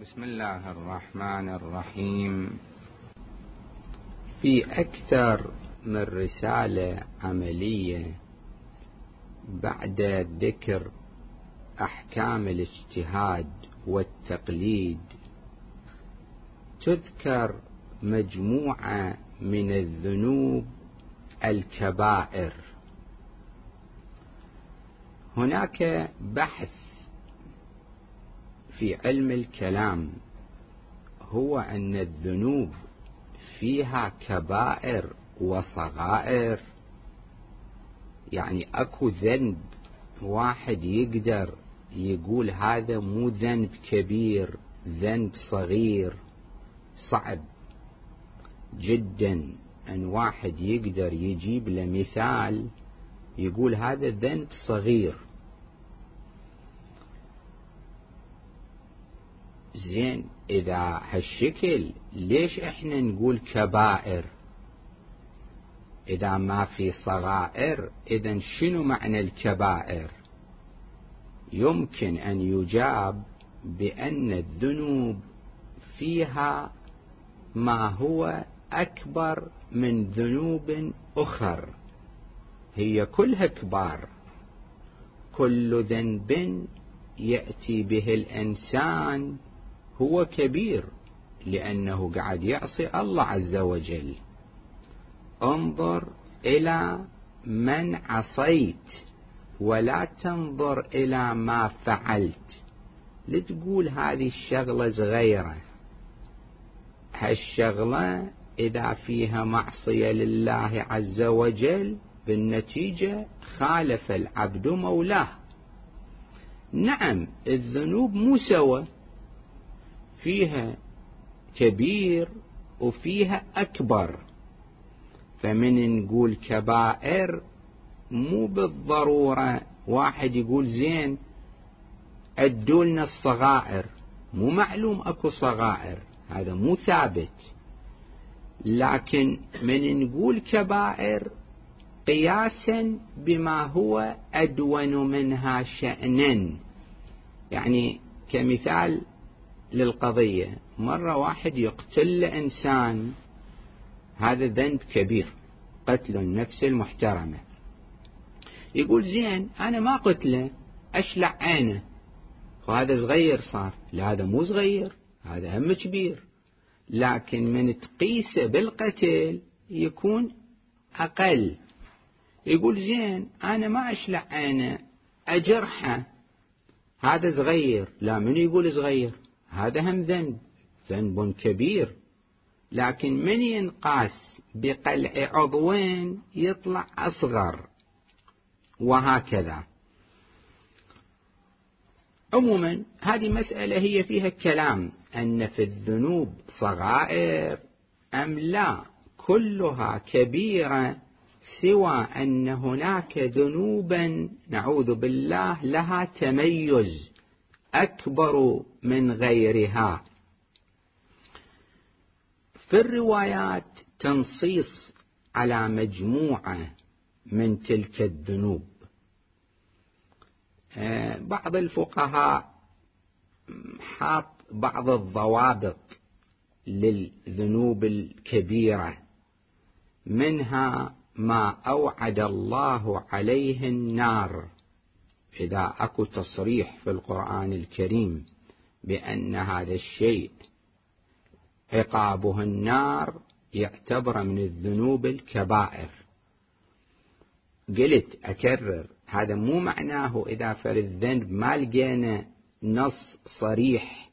بسم الله الرحمن الرحيم. في أكثر من رسالة عملية بعد ذكر أحكام الاجتهاد والتقليد تذكر مجموعة من الذنوب الكبائر. هناك بحث في علم الكلام هو أن الذنوب فيها كبائر وصغائر. يعني أكو ذنب واحد يقدر يقول هذا مو ذنب كبير ذنب صغير صعب جدا. أن واحد يقدر يجيب له مثال يقول هذا ذنب صغير. زين إذا هالشكل ليش إحنا نقول كبائر؟ إذا ما في صغائر إذا شنو معنى الكبائر؟ يمكن أن يجاب بأن الذنوب فيها ما هو أكبر من ذنوب أخر. هي كلها كبار. كل ذنب يأتي به الإنسان هو كبير لأنه قاعد يعصي الله عز وجل. انظر إلى من عصيت ولا تنظر إلى ما فعلت. لتقول هذه الشغلة صغيرة. هالشغلة إذا فيها معصية لله عز وجل بالنتيجة خالف العبد مولاه. نعم الذنوب مو سوى فيها كبير وفيها أكبر. فمن نقول كبائر مو بالضرورة واحد يقول زين أدولنا الصغائر. مو معلوم أكو صغائر هذا مو ثابت. لكن من نقول كبائر قياسا بما هو أدون منها شأنا. يعني كمثال للقضية. مرة واحد يقتل إنسان هذا ذنب كبير قتل النفس المحترمة. يقول زين أنا ما قتله أشلع عينه. وهذا صغير صار. لا هذا مو صغير هذا هم كبير. لكن من تقيسه بالقتل يكون أقل. يقول زين أنا ما أشلع عينه أجرحه. هذا صغير. لا من يقول صغير؟ هذا هم ذنب ذنب كبير. لكن من ينقاس بقلع عضوين يطلع أصغر؟ وهكذا. عموما هذه مسألة هي فيها كلام أن في الذنوب صغائر أم لا. كلها كبيرة سوى أن هناك ذنوبا نعوذ بالله لها تميز. أكبر من غيرها. في الروايات تنصيص على مجموعة من تلك الذنوب. آه، بعض الفقهاء حاط بعض الضوابط للذنوب الكبيرة منها ما أوعد الله عليه النار. إذا أكو تصريح في القرآن الكريم بأن هذا الشيء عقابه النار يعتبر من الذنوب الكبائر. قلت أكرر هذا مو معناه إذا فر الذنب ما لقينا نص صريح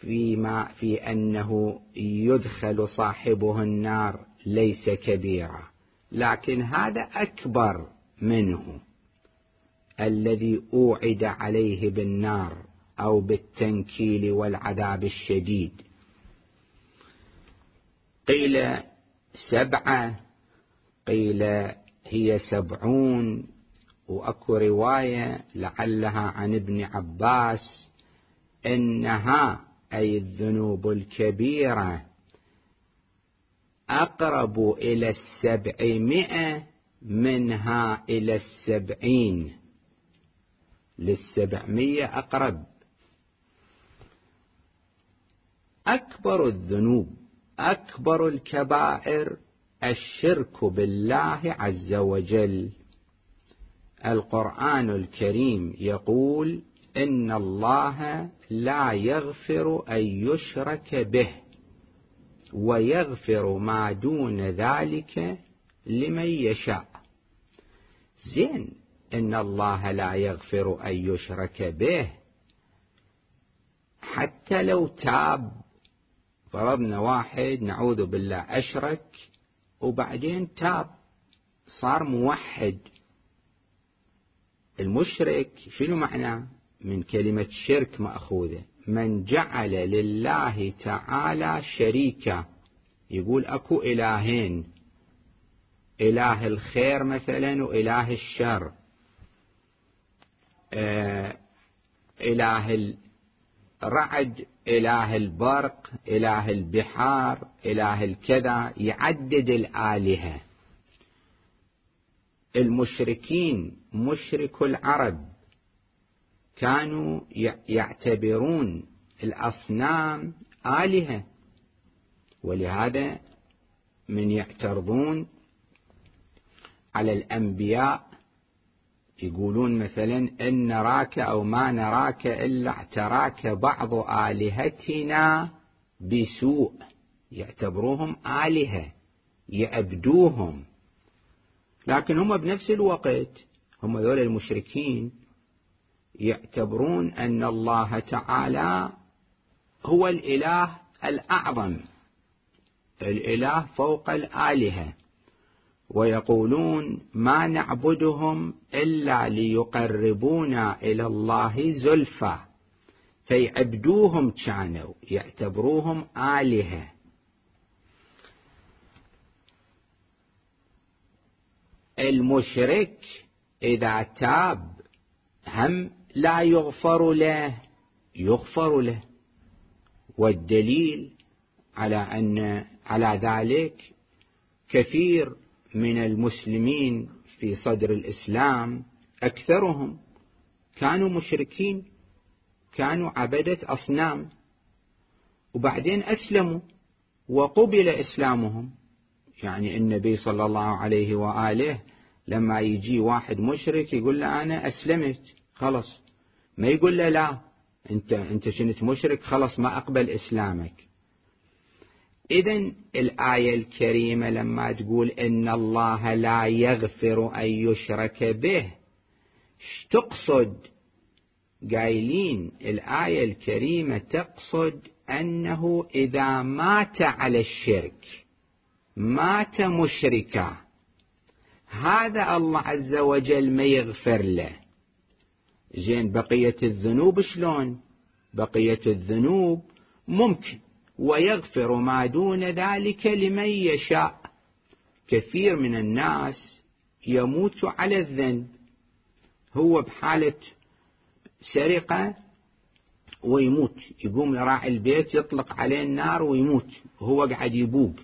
فيما في أنه يدخل صاحبه النار ليس كبيرا لكن هذا أكبر منه. الذي أوعد عليه بالنار أو بالتنكيل والعذاب الشديد. قيل سبعة قيل هي سبعون وأكو رواية لعلها عن ابن عباس إنها أي الذنوب الكبيرة أقرب إلى السبعمائة منها إلى السبعين. للسبعمية أقرب. أكبر الذنوب أكبر الكبائر الشرك بالله عز وجل. القرآن الكريم يقول إن الله لا يغفر أن يشرك به ويغفر ما دون ذلك لمن يشاء. زين. إن الله لا يغفر أن يشرك به. حتى لو تاب فرضنا واحد نعوذ بالله أشرك وبعدين تاب. صار موحد. المشرك شنو معناه؟ من كلمة شرك مأخوذة. من جعل لله تعالى شريكا. يقول أكو إلهين. إله الخير مثلا وإله الشر. إله الرعد إله البرق إله البحار إله الكذا يعدد الآلهة. المشركين مشرك العرب كانوا يعتبرون الأصنام آلهة. ولهذا من يعترضون على الأنبياء يقولون مثلا إن نراك أو ما نراك إلا اعتراك بعض آلهتنا بسوء. يعتبروهم آلهة يعبدوهم. لكن هم بنفس الوقت هم ذول المشركين يعتبرون أن الله تعالى هو الإله الأعظم الإله فوق الآلهة. ويقولون ما نعبدهم إلا ليقربونا إلى الله زلفى. فيعبدوهم كانوا يعتبروهم آلهة. المشرك إذا تاب هم لا يغفر له يغفر له. والدليل على أن على ذلك كثير من المسلمين في صدر الإسلام أكثرهم كانوا مشركين كانوا عبدة أصنام وبعدين أسلموا وقبل إسلامهم. يعني النبي صلى الله عليه وآله لما يجي واحد مشرك يقول له أنا أسلمت خلص ما يقول له لا أنت أنت كنت مشرك خلص ما أقبل إسلامك. إذا الآية الكريمة لما تقول إن الله لا يغفر أن يشرك به تقصد قايلين الآية الكريمة تقصد أنه إذا مات على الشرك مات مشركا هذا الله عز وجل ما يغفر له. زين بقية الذنوب شلون؟ بقية الذنوب ممكن. ويغفر ما دون ذلك لمن يشاء. كثير من الناس يموت على الذنب. هو بحالة سرقة ويموت. يقوم يراعي البيت يطلق عليه النار ويموت. وهو قاعد يبوق.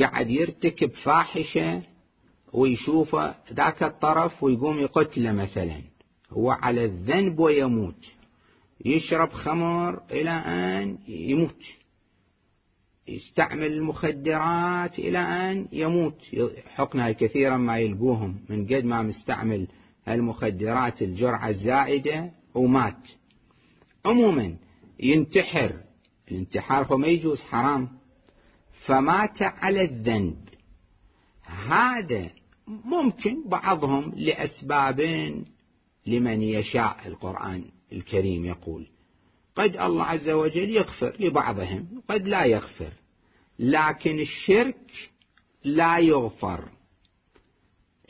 قاعد يرتكب فاحشة ويشوفه ذاك الطرف ويقوم يقتله مثلا. هو على الذنب ويموت. يشرب خمر إلى أن يموت. يستعمل المخدرات إلى أن يموت. حقنها كثيرا ما يلقوهم. من قد ما مستعمل المخدرات الجرعة الزائدة ومات. عموما ينتحر. الانتحار هو ما يجوز حرام. فمات على الذنب. هذا ممكن بعضهم لأسباب لمن يشاء القرآن. الكريم يقول قد الله عز وجل يغفر لبعضهم قد لا يغفر لكن الشرك لا يغفر.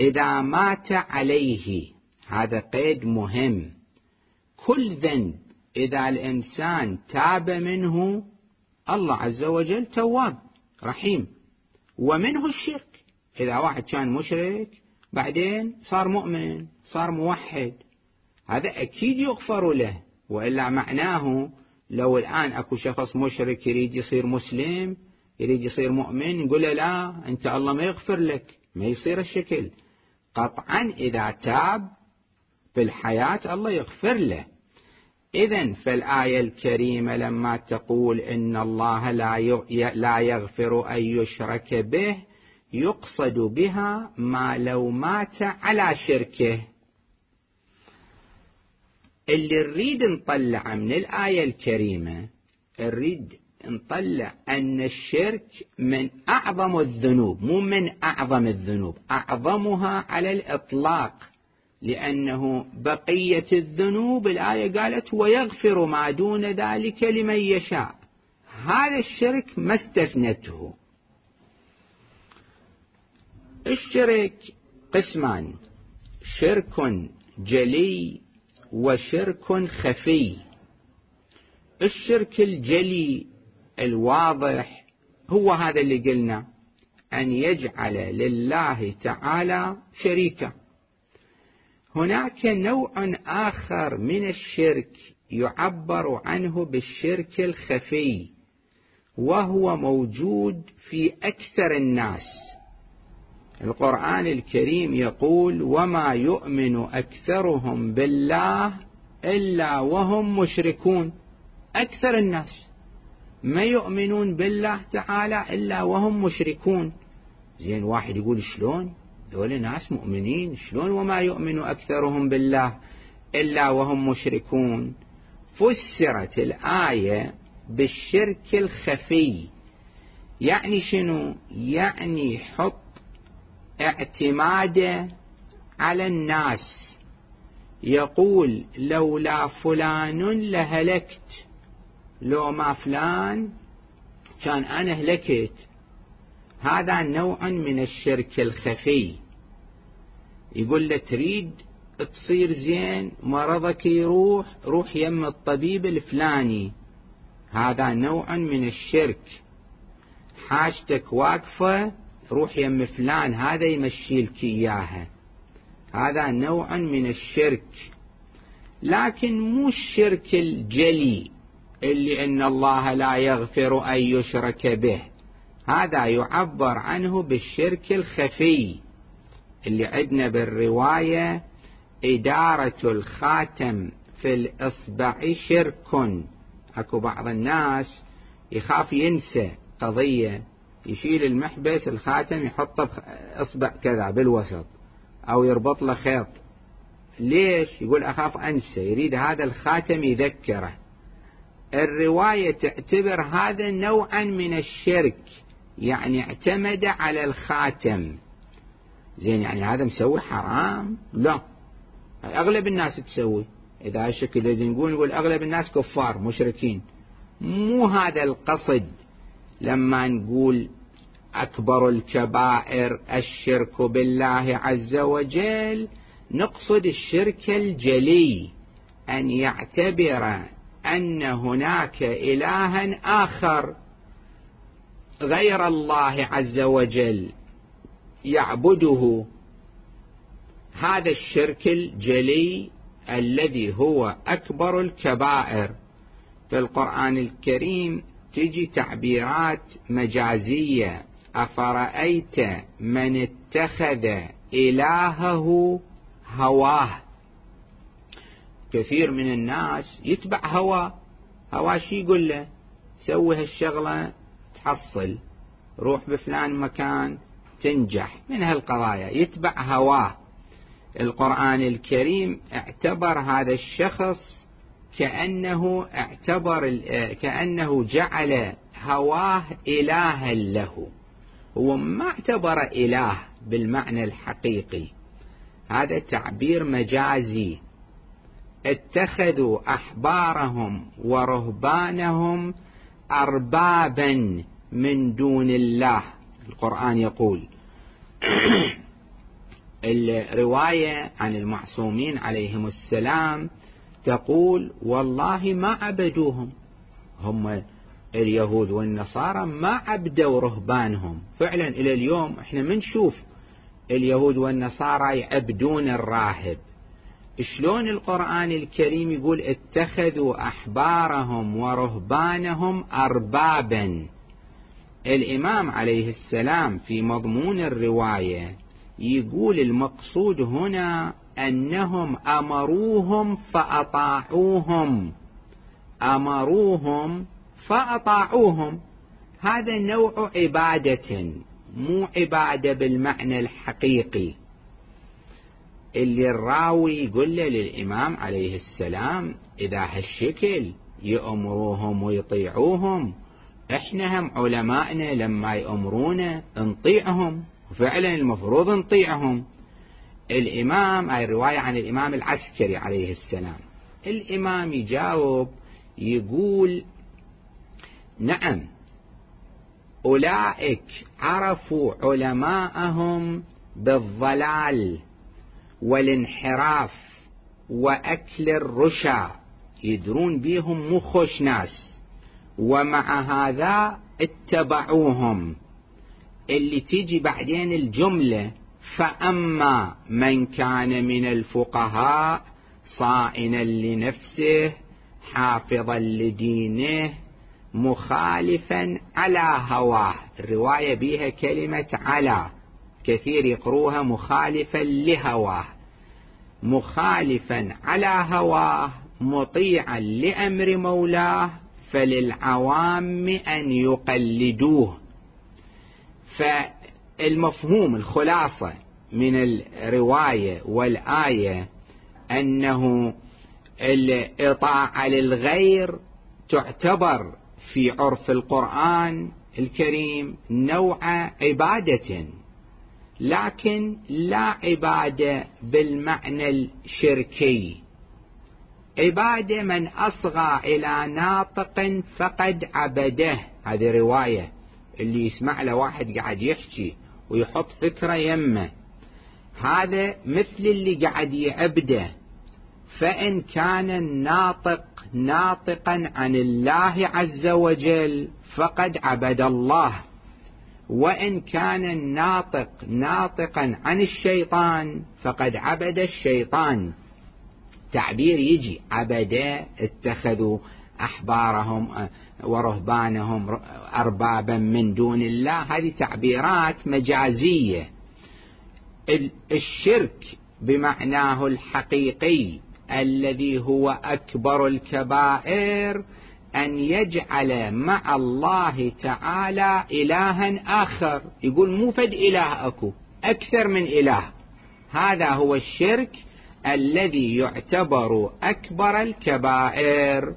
إذا مات عليه هذا قيد مهم. كل ذنب إذا الإنسان تاب منه الله عز وجل تواب رحيم. ومنه الشرك. إذا واحد كان مشرك بعدين صار مؤمن صار موحد. هذا أكيد يغفر له وإلا معناه لو الآن أكو شخص مشرك يريد يصير مسلم يريد يصير مؤمن نقول له لا أنت الله ما يغفر لك ما يصير الشكل. قطعا إذا تاب في الحياة الله يغفر له. إذا فالآية الكريمة لما تقول إن الله لا يغفر أن يشرك به يقصد بها ما لو مات على شركه. اللي نريد نطلع من الآية الكريمة نريد نطلع أن الشرك من أعظم الذنوب مو من أعظم الذنوب أعظمها على الإطلاق. لأنه بقية الذنوب الآية قالت ويغفر ما دون ذلك لمن يشاء. هذا الشرك ما استثنته. الشرك قسمان شرك جلي وشرك خفي. الشرك الجلي الواضح هو هذا اللي قلنا أن يجعل لله تعالى شريكا. هناك نوع آخر من الشرك يعبر عنه بالشرك الخفي وهو موجود في أكثر الناس. القرآن الكريم يقول وما يؤمن أكثرهم بالله إلا وهم مشركون. أكثر الناس ما يؤمنون بالله تعالى إلا وهم مشركون. زين واحد يقول شلون؟ ذول ناس مؤمنين شلون وما يؤمن أكثرهم بالله إلا وهم مشركون؟ فسرت الآية بالشرك الخفي. يعني شنو؟ يعني حط اعتماده على الناس. يقول لولا فلان لهلكت. لو ما فلان كان أنا هلكت. هذا نوع من الشرك الخفي. يقول له تريد تصير زين مرضك يروح روح يم الطبيب الفلاني. هذا نوع من الشرك. حاجتك واقفة روح يم فلان هذا يمشي لك إياها. هذا نوع من الشرك. لكن مو الشرك الجلي اللي إن الله لا يغفر أن يشرك به. هذا يعبر عنه بالشرك الخفي اللي عندنا بالرواية إدارة الخاتم في الإصبع شرك. أكو بعض الناس يخاف ينسى قضية. يشيل المحبس الخاتم يحطه إصبع كذا بالوسط أو يربط له خيط. ليش؟ يقول أخاف أنسى يريد هذا الخاتم يذكره. الرواية تعتبر هذا نوعا من الشرك يعني اعتمد على الخاتم. زين يعني هذا مسوي حرام؟ لا. أغلب الناس تسوي. إذا الشكل الذي نقول نقول أغلب الناس كفار مشركين. مو هذا القصد لما نقول أكبر الكبائر الشرك بالله عز وجل. نقصد الشرك الجلي أن يعتبر أن هناك إلها آخر غير الله عز وجل يعبده. هذا الشرك الجلي الذي هو أكبر الكبائر. في القرآن الكريم تجي تعبيرات مجازية أفرأيت من اتخذ إلهه هواه؟ كثير من الناس يتبع هواه. هواه شي يقول له؟ سوي هالشغلة تحصل. روح بفلان مكان تنجح. من هالقضايا؟ يتبع هواه. القرآن الكريم اعتبر هذا الشخص كأنه اعتبر كأنه جعل هواه إلها له. هو ما اعتبر إله بالمعنى الحقيقي. هذا تعبير مجازي. اتخذوا أحبارهم ورهبانهم أربابا من دون الله. القرآن يقول الرواية عن المعصومين عليهم السلام تقول والله ما عبدوهم. هم اليهود والنصارى ما عبدوا رهبانهم. فعلا إلى اليوم إحنا منشوف اليهود والنصارى يعبدون الراهب. شلون القرآن الكريم يقول اتخذوا أحبارهم ورهبانهم أربابا؟ الإمام عليه السلام في مضمون الرواية يقول المقصود هنا أنهم أمروهم فأطاعوهم. أمروهم فأطاعوهم. هذا نوع عبادة مو عبادة بالمعنى الحقيقي. اللي الراوي يقول له للإمام عليه السلام إذا هالشكل يأمروهم ويطيعوهم إحنا هم علمائنا لما يأمرونا نطيعهم وفعلا المفروض نطيعهم. الإمام هاي الرواية عن الإمام العسكري عليه السلام. الإمام يجاوب يقول نعم. أولئك عرفوا علماءهم بالضلال والانحراف وأكل الرشا يدرون بيهم مو خوش ناس ومع هذا اتبعوهم. اللي تيجي بعدين الجملة فأما من كان من الفقهاء صائنا لنفسه حافظا لدينه مخالفا على هواه. الرواية بها كلمة على. كثير يقروها مخالفا لهواه. مخالفا على هواه مطيعا لأمر مولاه فللعوام أن يقلدوه. فالمفهوم الخلاصة من الرواية والآية أنه الإطاعة للغير تعتبر في عرف القرآن الكريم نوع عبادة. لكن لا عبادة بالمعنى الشركي. عبادة من أصغى إلى ناطق فقد عبده. هذه رواية اللي يسمع له واحد قاعد يحكي ويحط فكرة يمه. هذا مثل اللي قاعد يعبده. فإن كان الناطق ناطقا عن الله عز وجل فقد عبد الله. وإن كان الناطق ناطقا عن الشيطان فقد عبد الشيطان. تعبير يجي عبدا اتخذوا أحبارهم ورهبانهم أربابا من دون الله. هذه تعبيرات مجازية. الشرك بمعناه الحقيقي. الذي هو أكبر الكبائر أن يجعل مع الله تعالى إلها آخر. يقول مو فد إله أكو أكثر من إله. هذا هو الشرك الذي يعتبر أكبر الكبائر.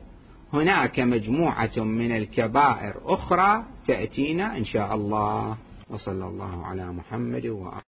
هناك مجموعة من الكبائر أخرى تأتينا إن شاء الله. وصلى الله على محمد وآله